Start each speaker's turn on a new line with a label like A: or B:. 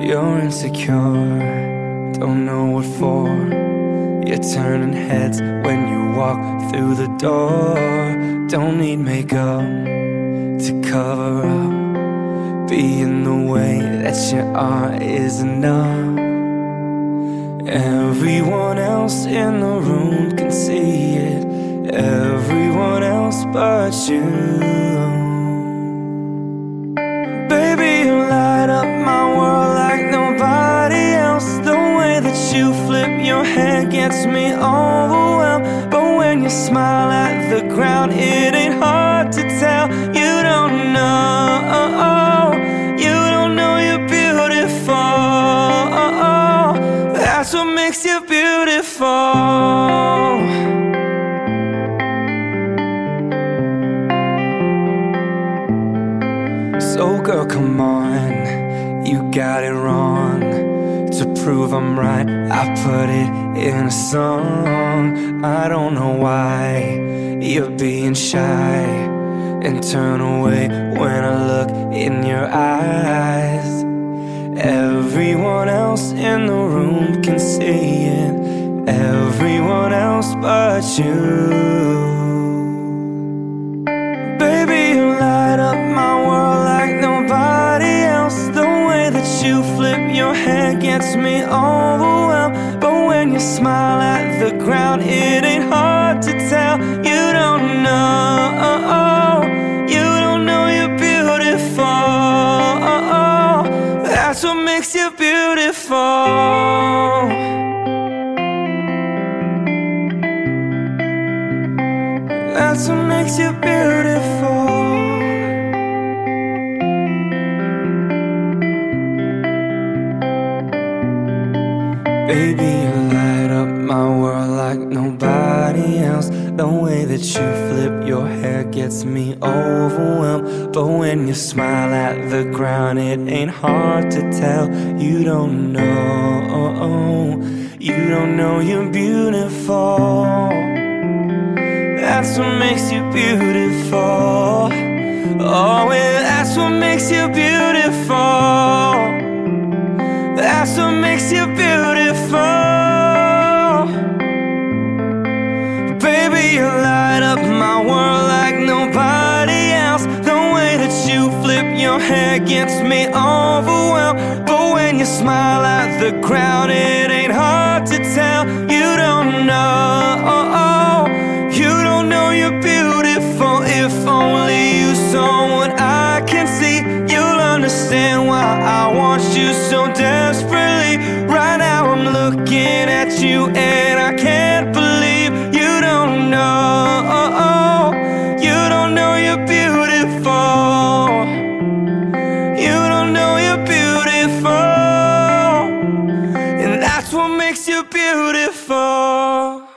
A: You're insecure, don't know what for. You're turning heads when you walk through the door. Don't need makeup to cover up. Being the way that you are is enough. Everyone else in the room can see it. Everyone else but you. Gets me overwhelmed. But when you smile at the ground, it ain't hard to tell. You don't know, you don't know you're beautiful. That's what makes you beautiful. So, girl, come on, you got it wrong. Prove I'm right, I put it in a song. I don't know why you're being shy and turn away when I look in your eyes. Everyone else in the room can see it, everyone else but you. Gets me overwhelmed. But when you smile at the ground, it ain't hard to tell. You don't know, you don't know you're beautiful. That's what makes you beautiful. That's what makes you beautiful. Baby, you light up my world like nobody else. The way that you flip your hair gets me overwhelmed. But when you smile at the ground, it ain't hard to tell. You don't know, you don't know you're beautiful. That's what makes you beautiful. Oh, that's what makes you beautiful. Your hair gets me overwhelmed. But when you smile at the crowd, it ain't hard to tell. You don't know, you don't know you're beautiful. If only you saw what I can see, you'll understand why I want you so desperately. Right now, I'm looking at you you beautiful.